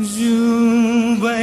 suka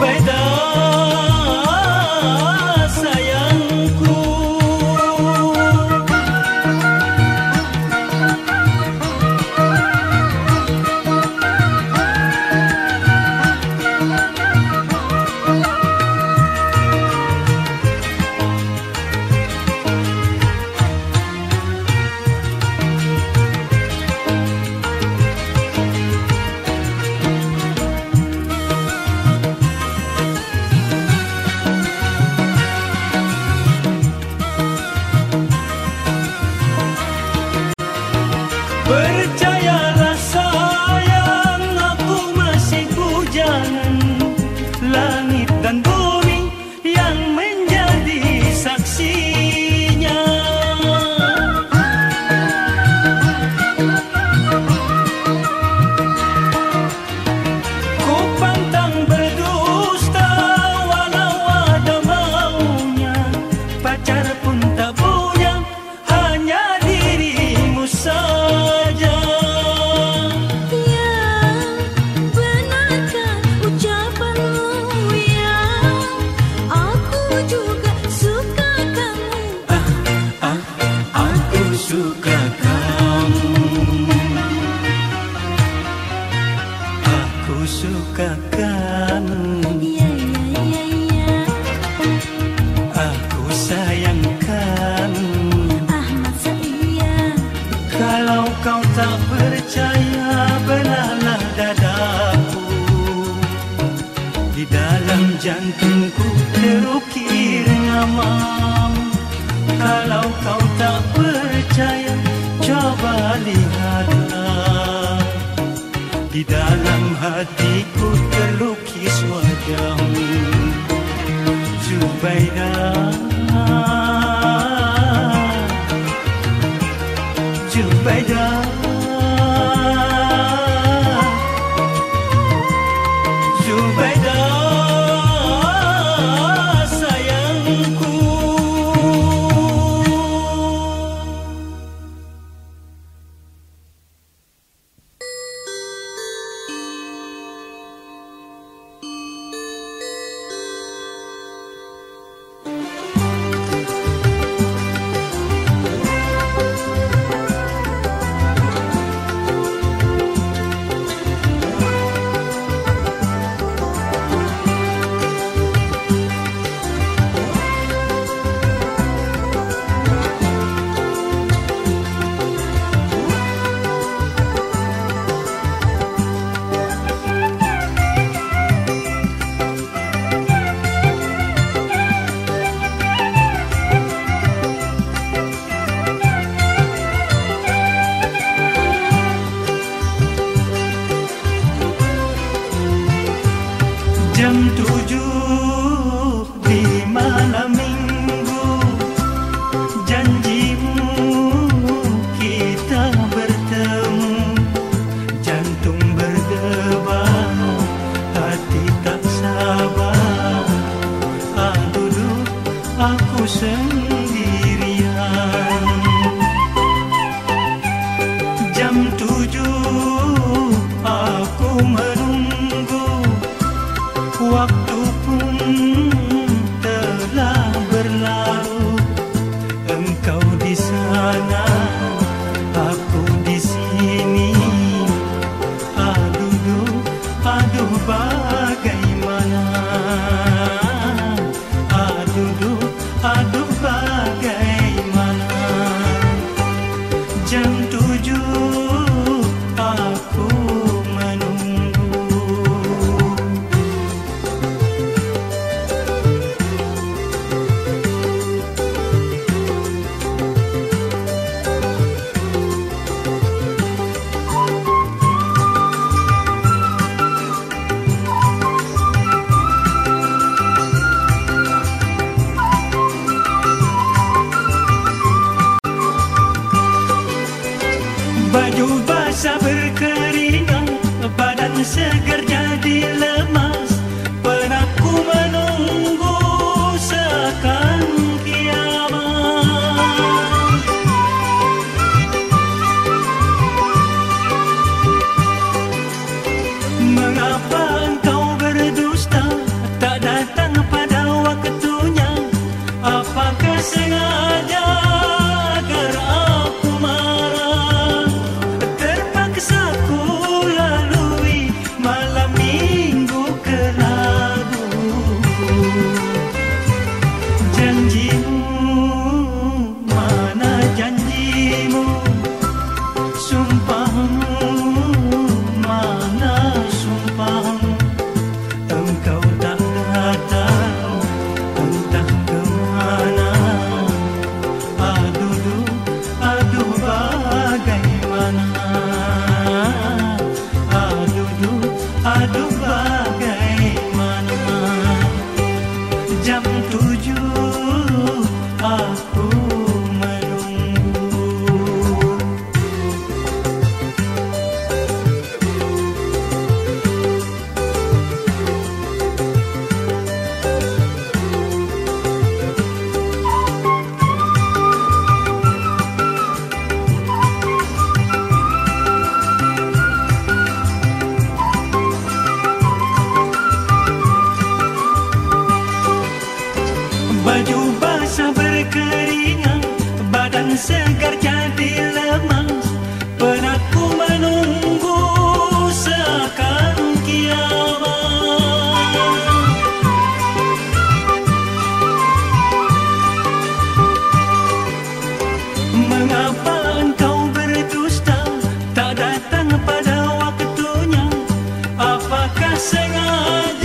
会的。Senhor.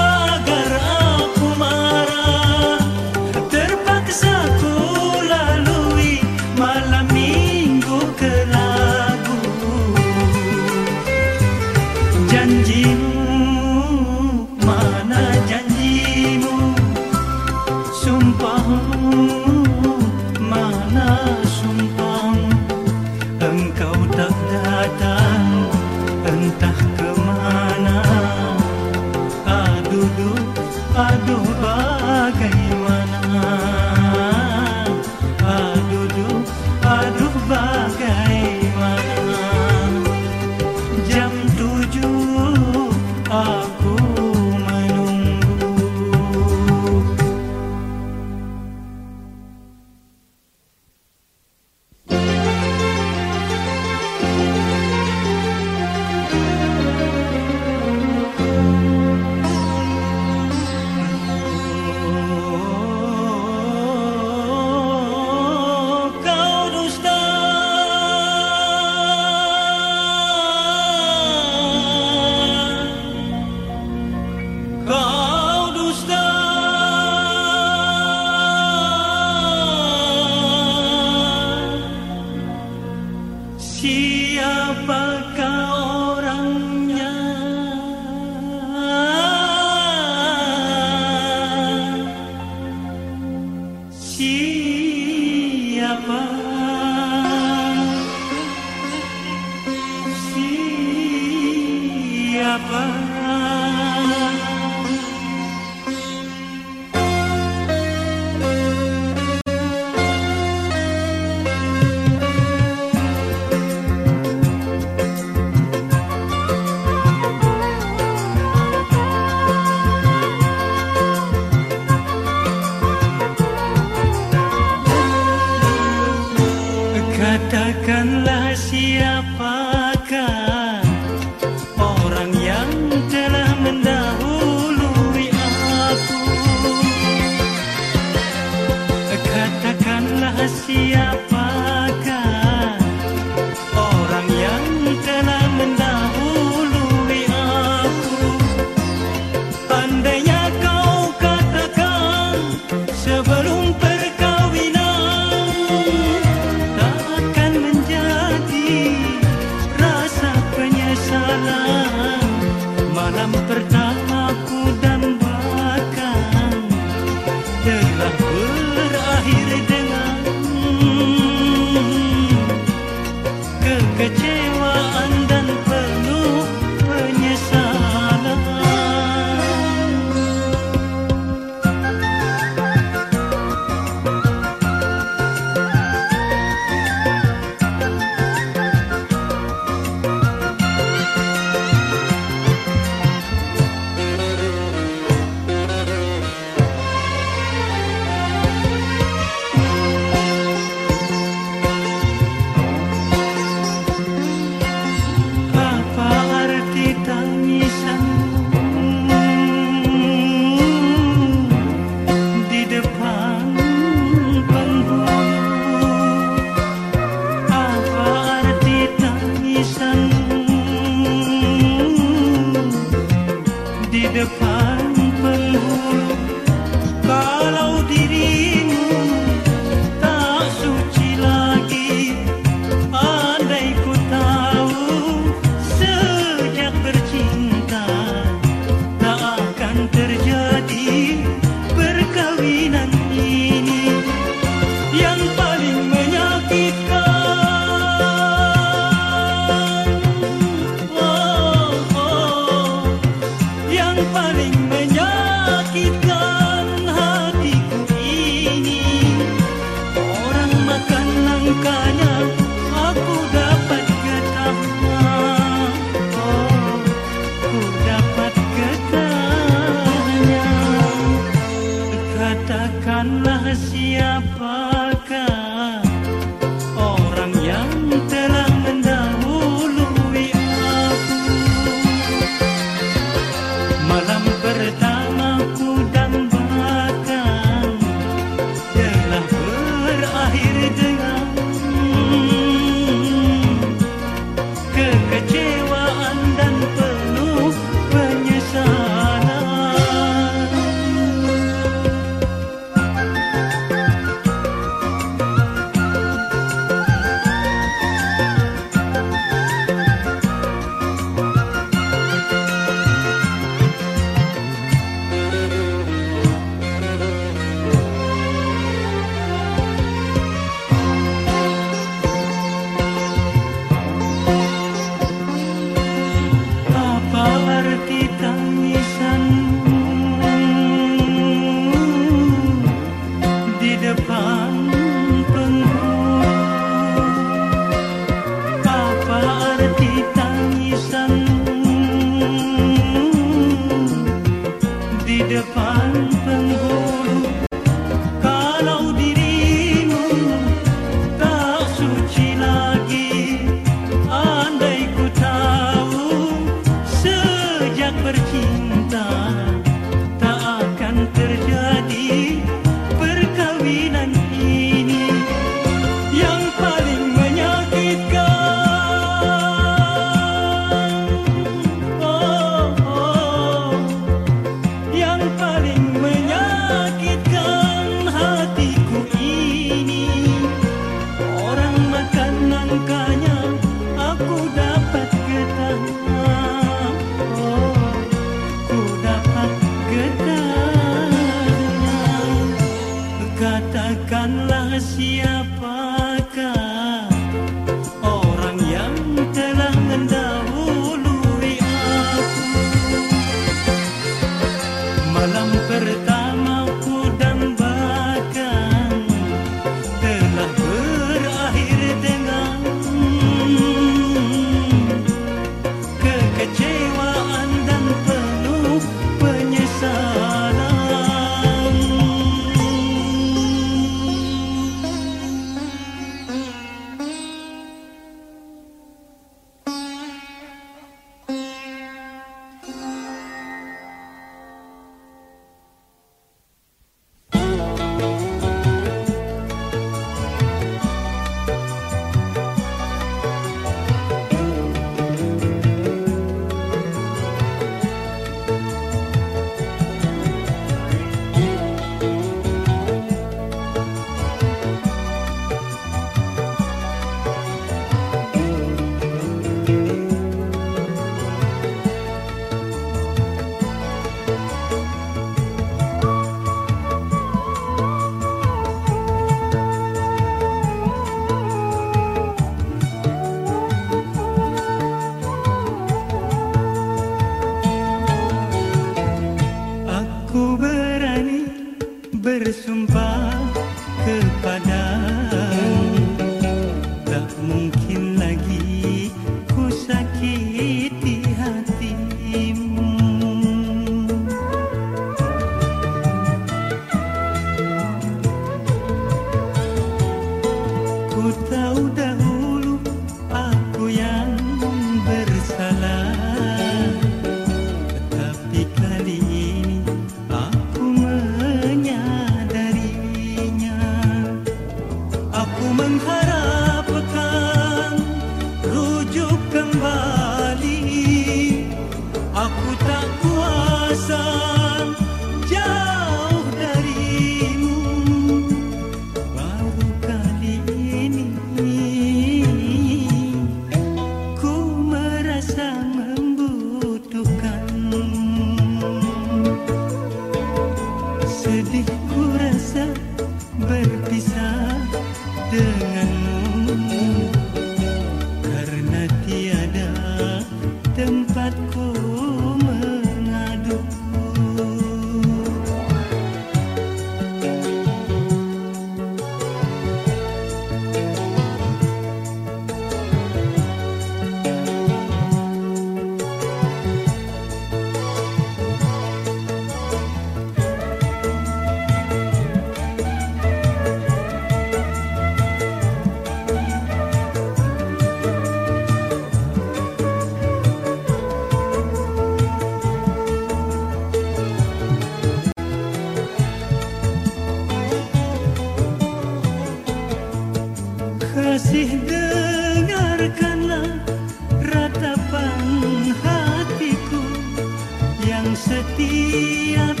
ti a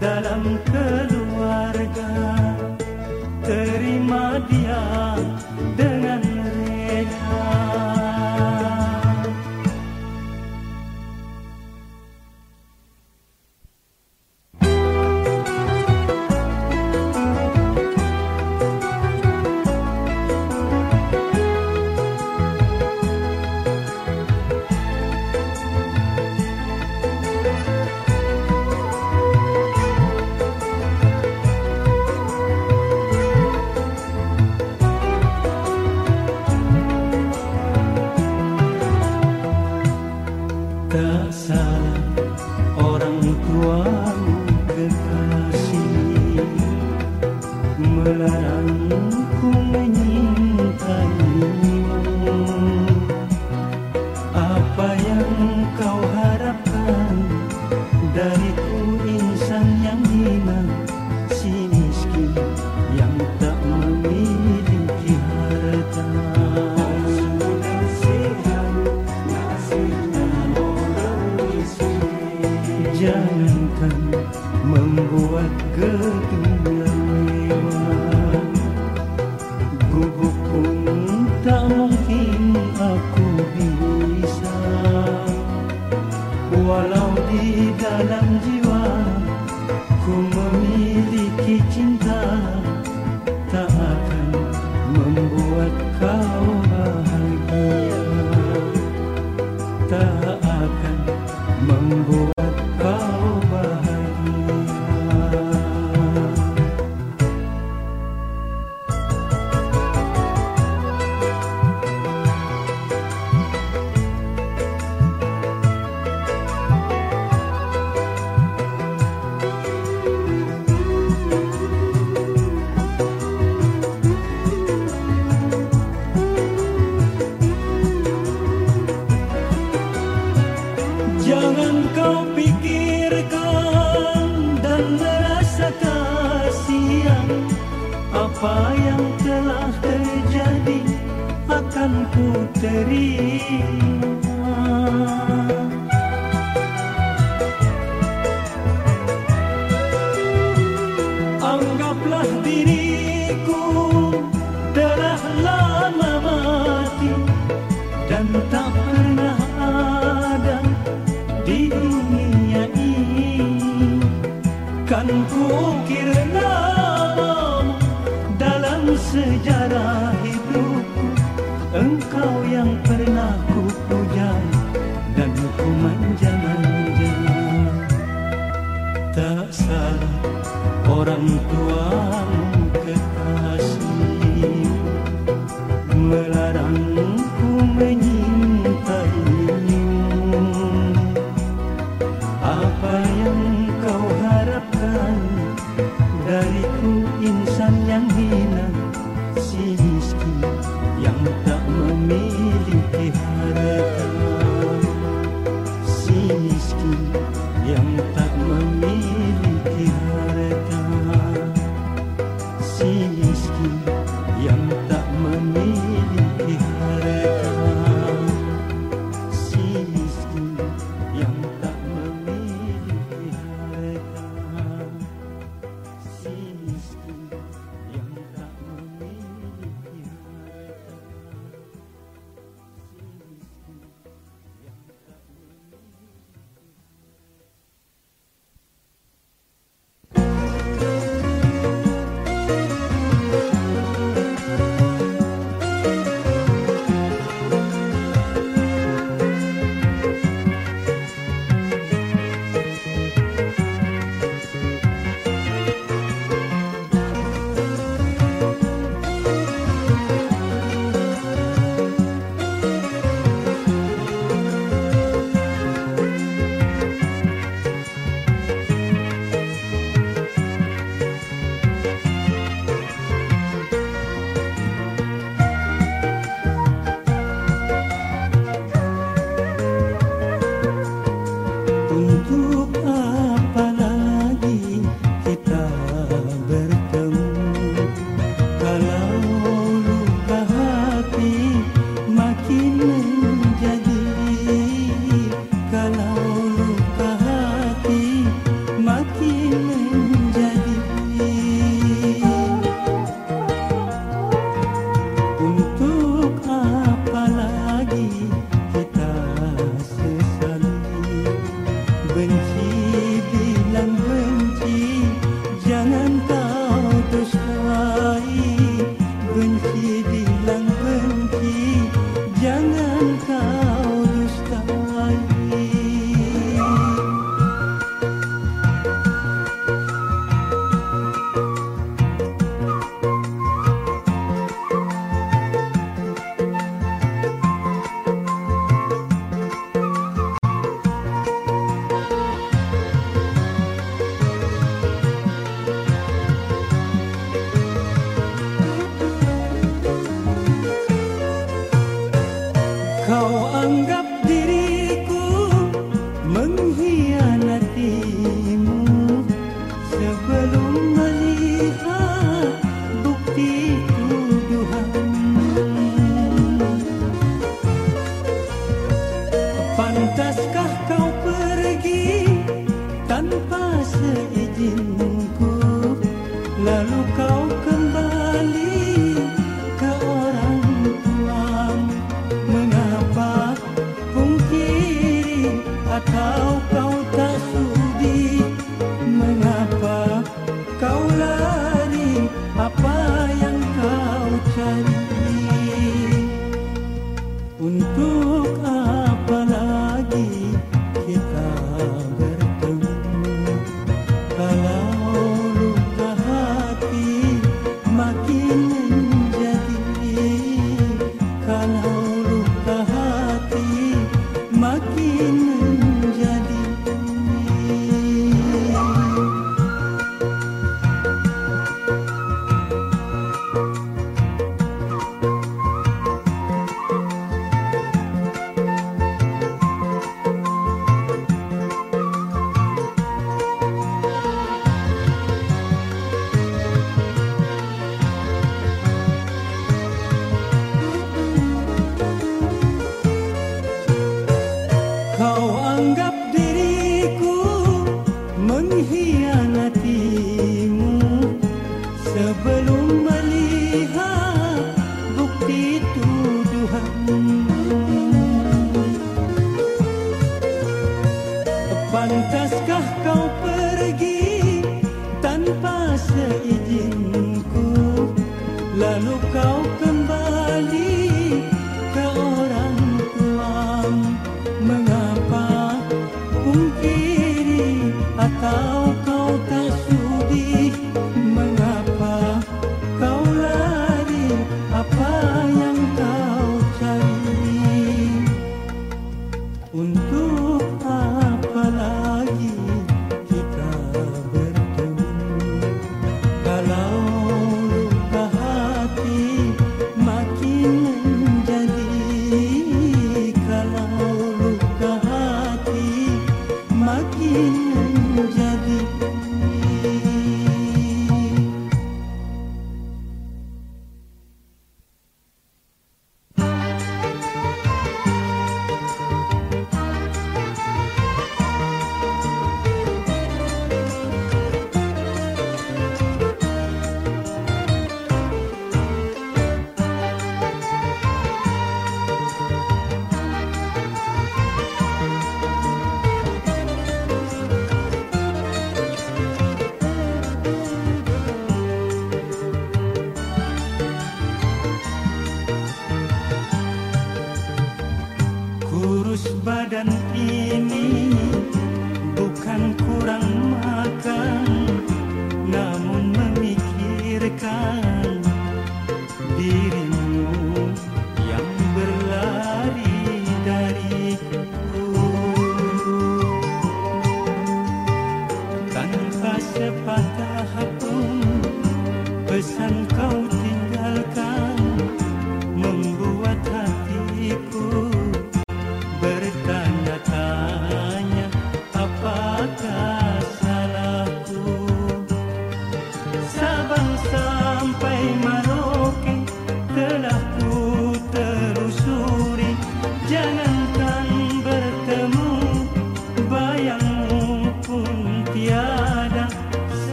dalam keluarga. Terima dia.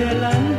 夜阑。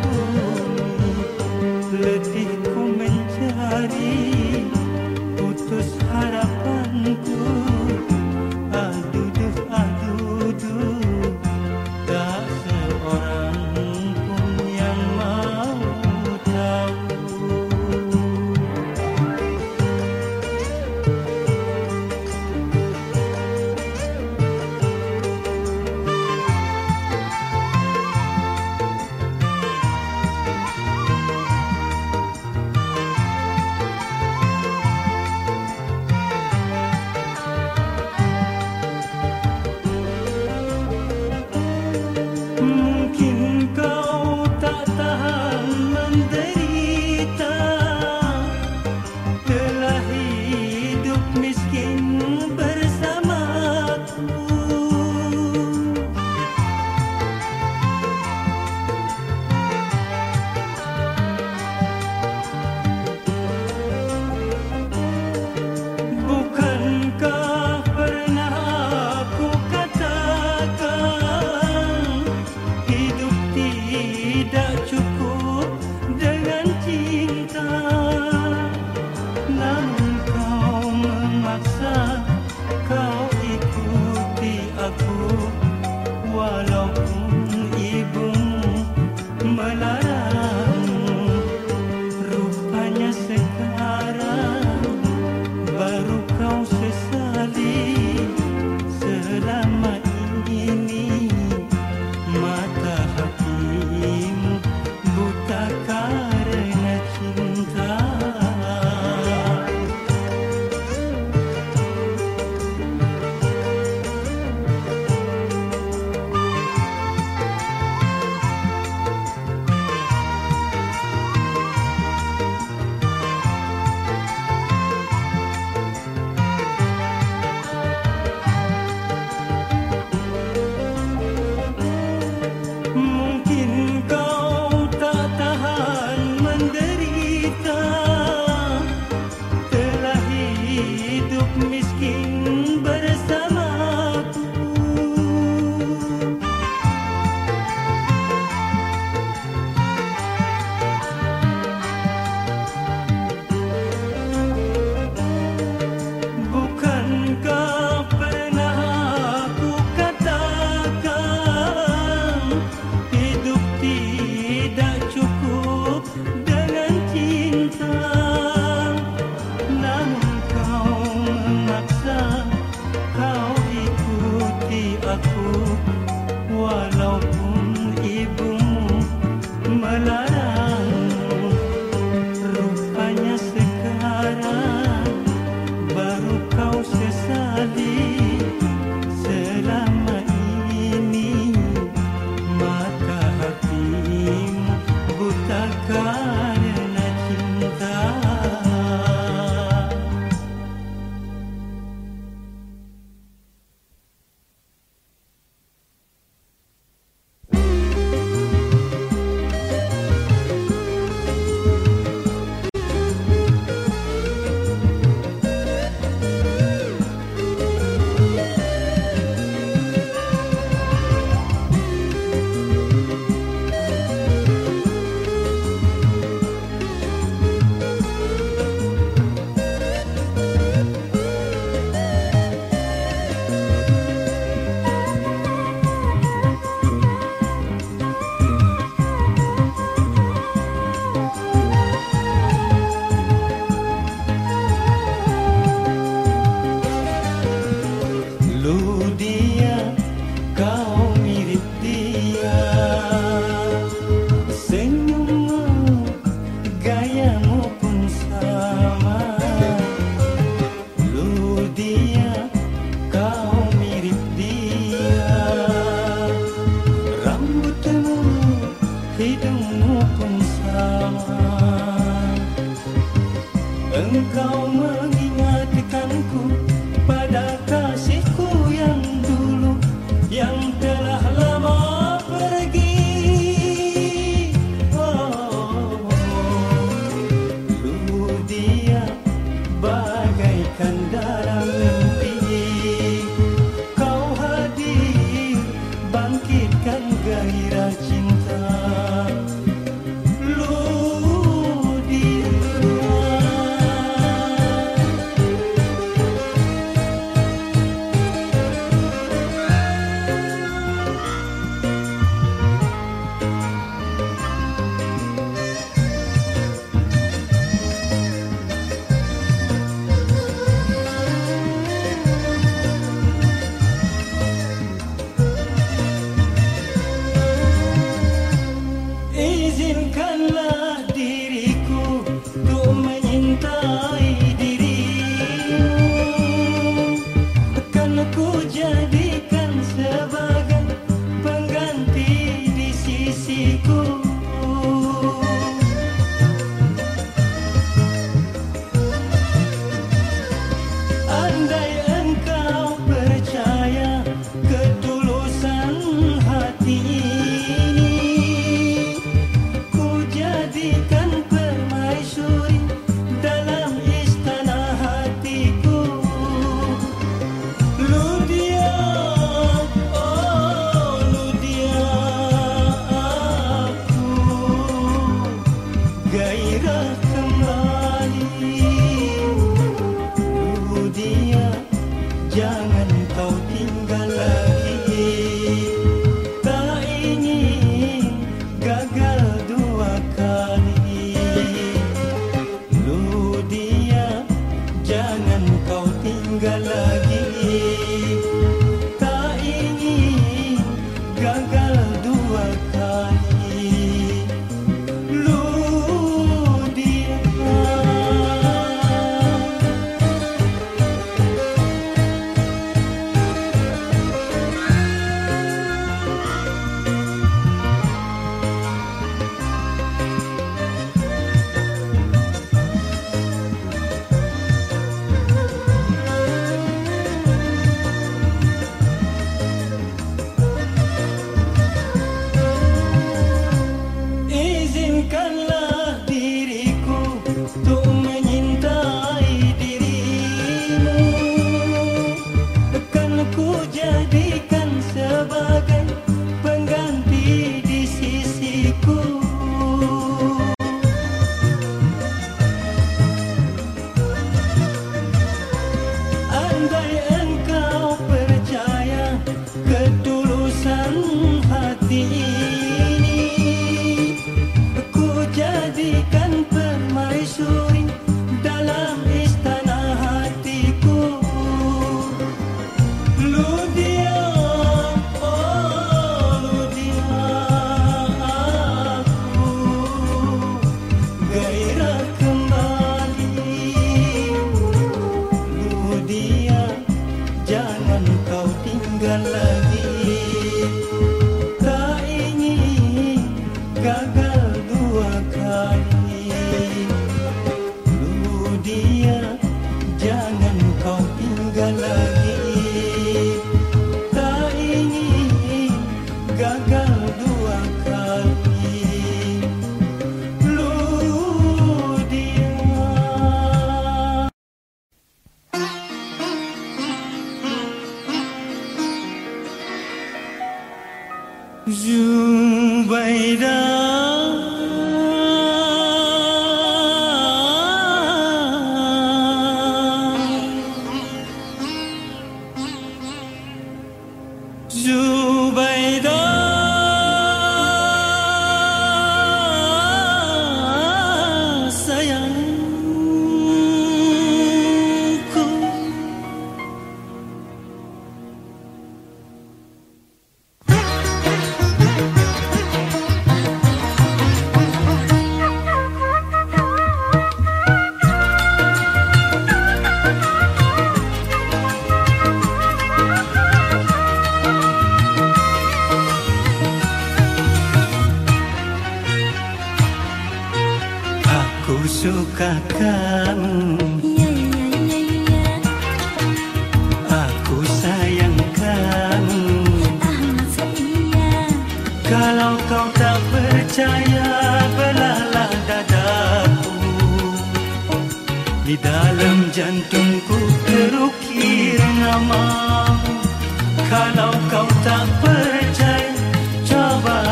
Lagi Tak ingin gagal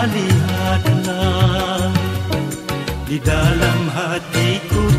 lihatlah di dalam hatiku.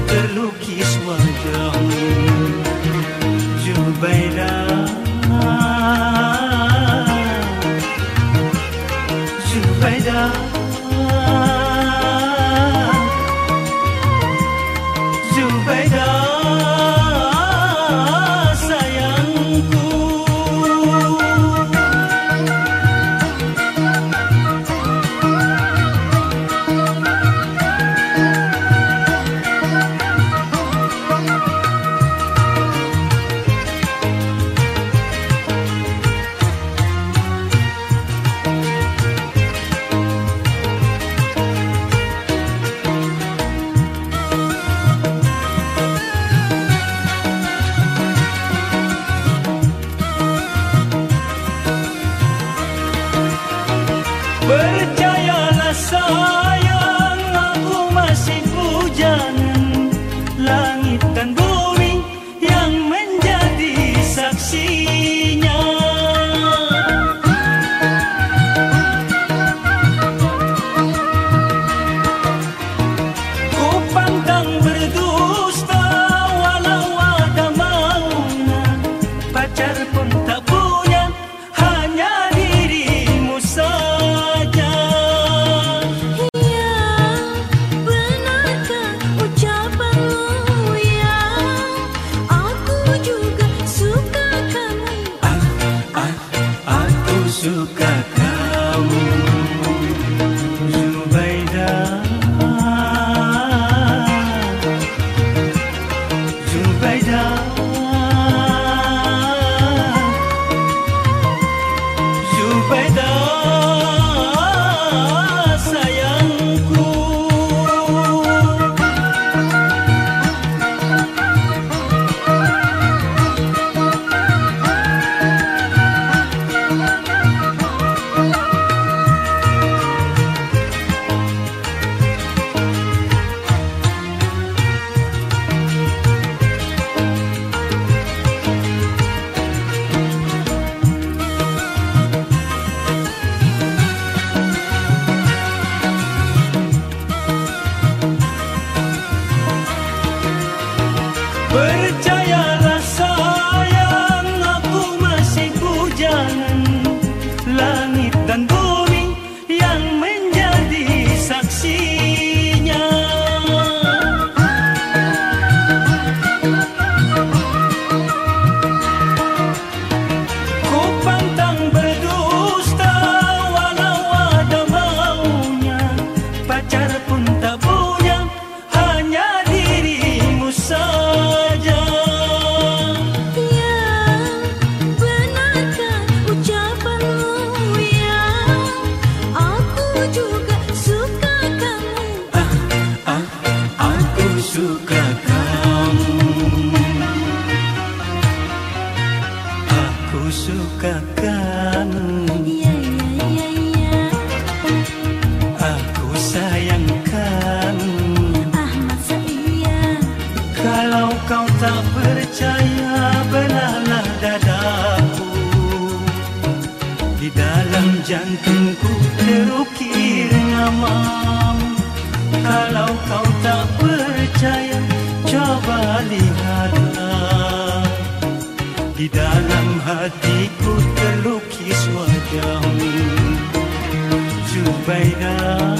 Aku suka sukakan melihatlah di dalam hatiku terlukis wajahmu, Jubaidah.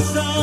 sun.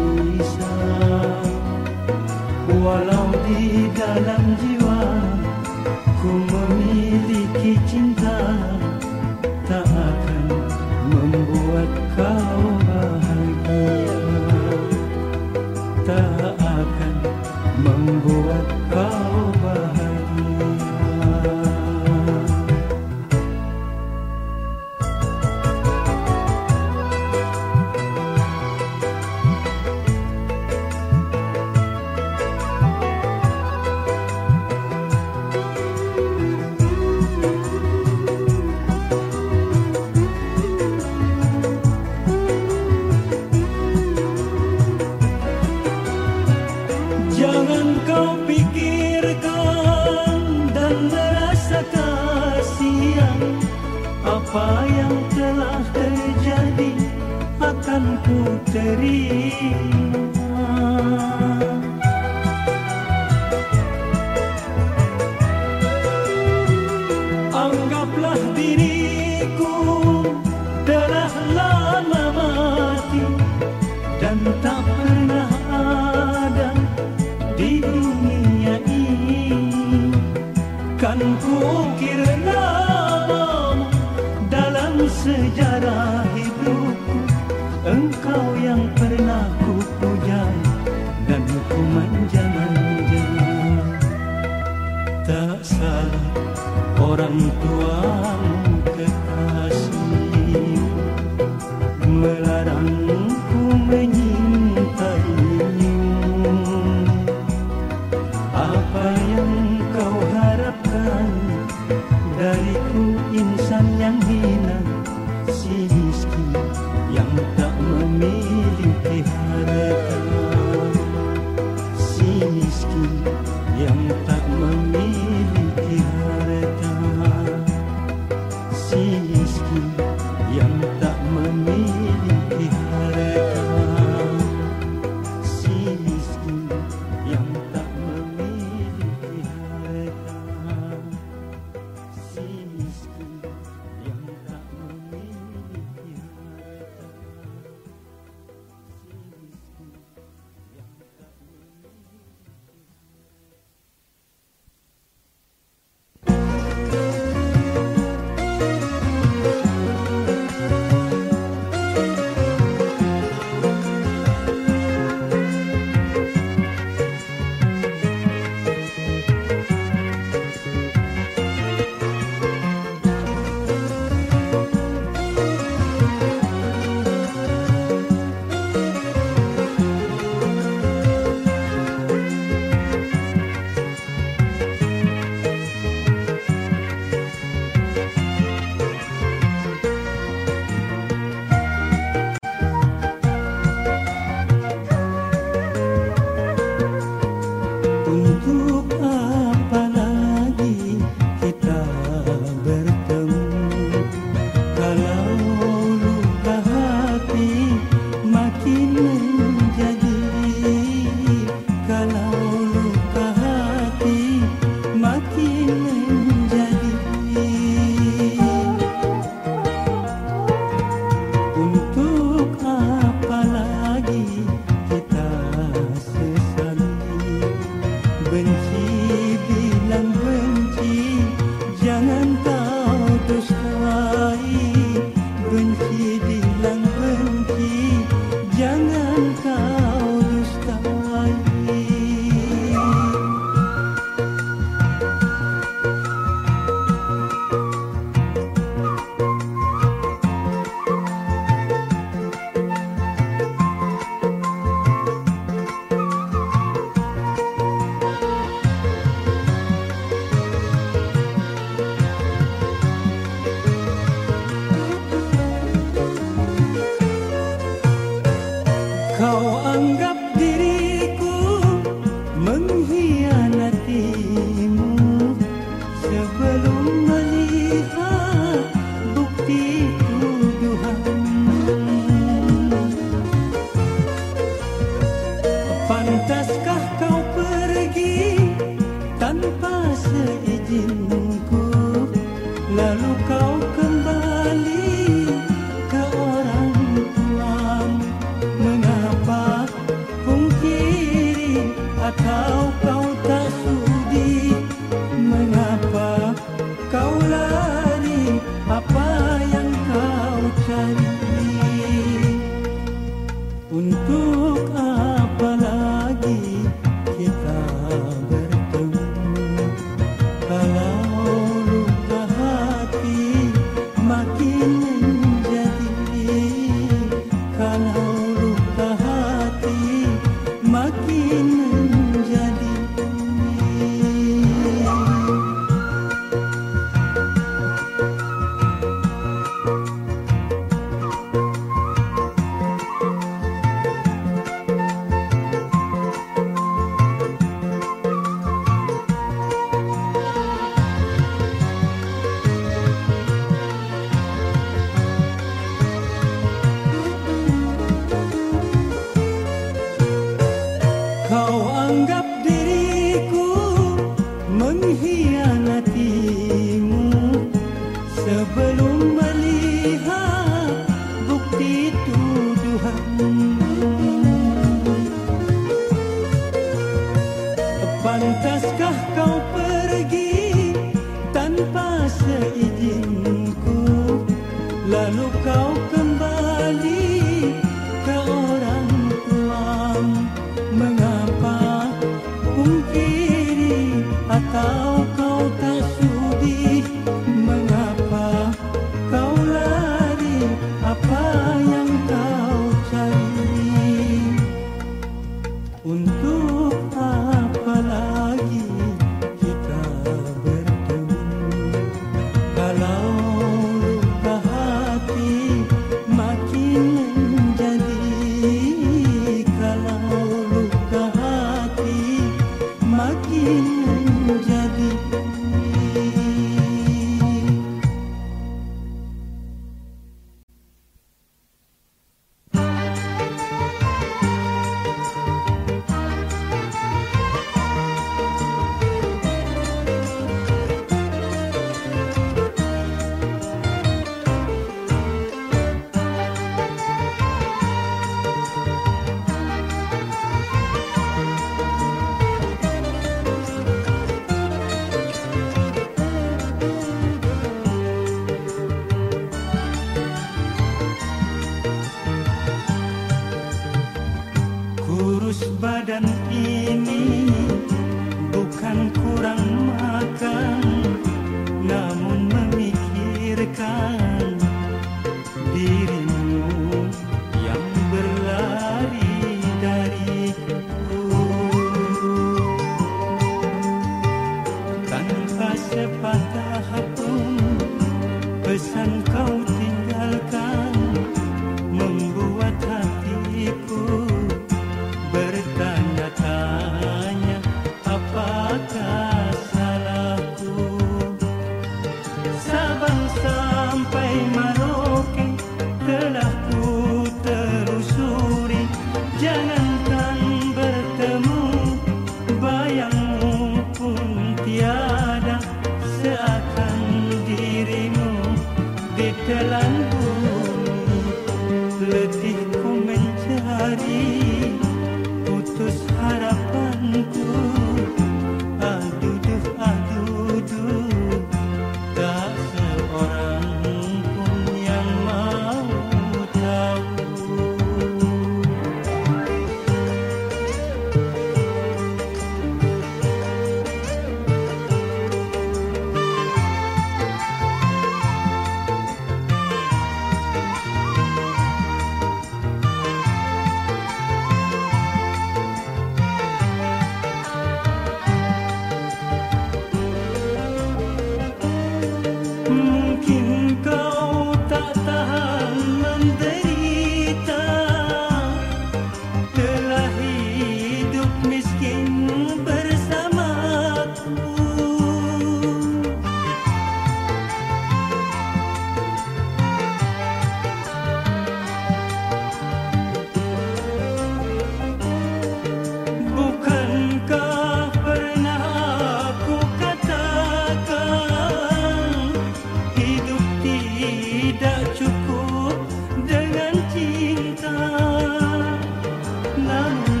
oh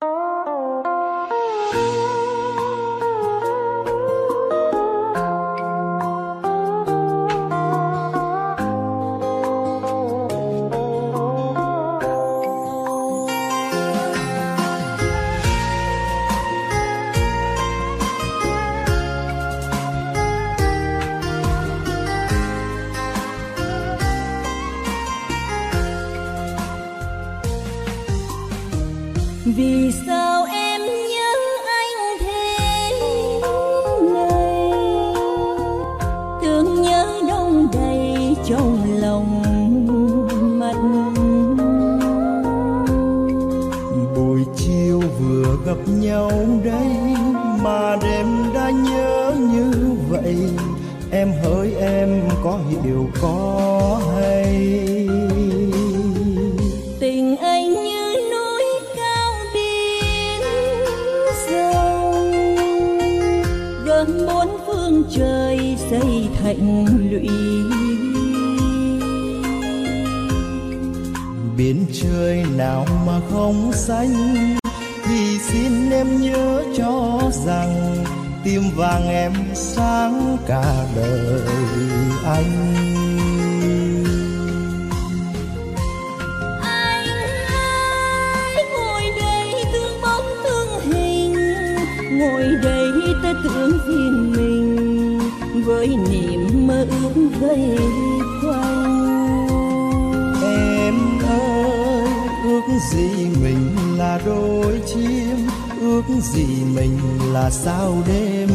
Música ngồi đây ta tưởng riêng mình với niềm mơ ước vây quanh. Em ơi ước gì mình là đôi chim, ước gì mình là sao đêm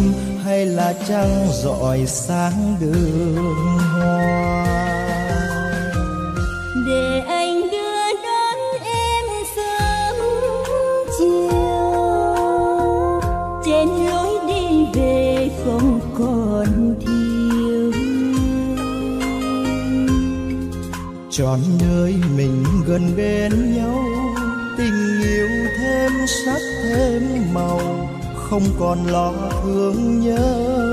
hay là trăng rọi sáng đường hoa? chọn nơi mình gần bên nhau, tình yêu thêm sắc thêm màu, không còn lo thương nhớ.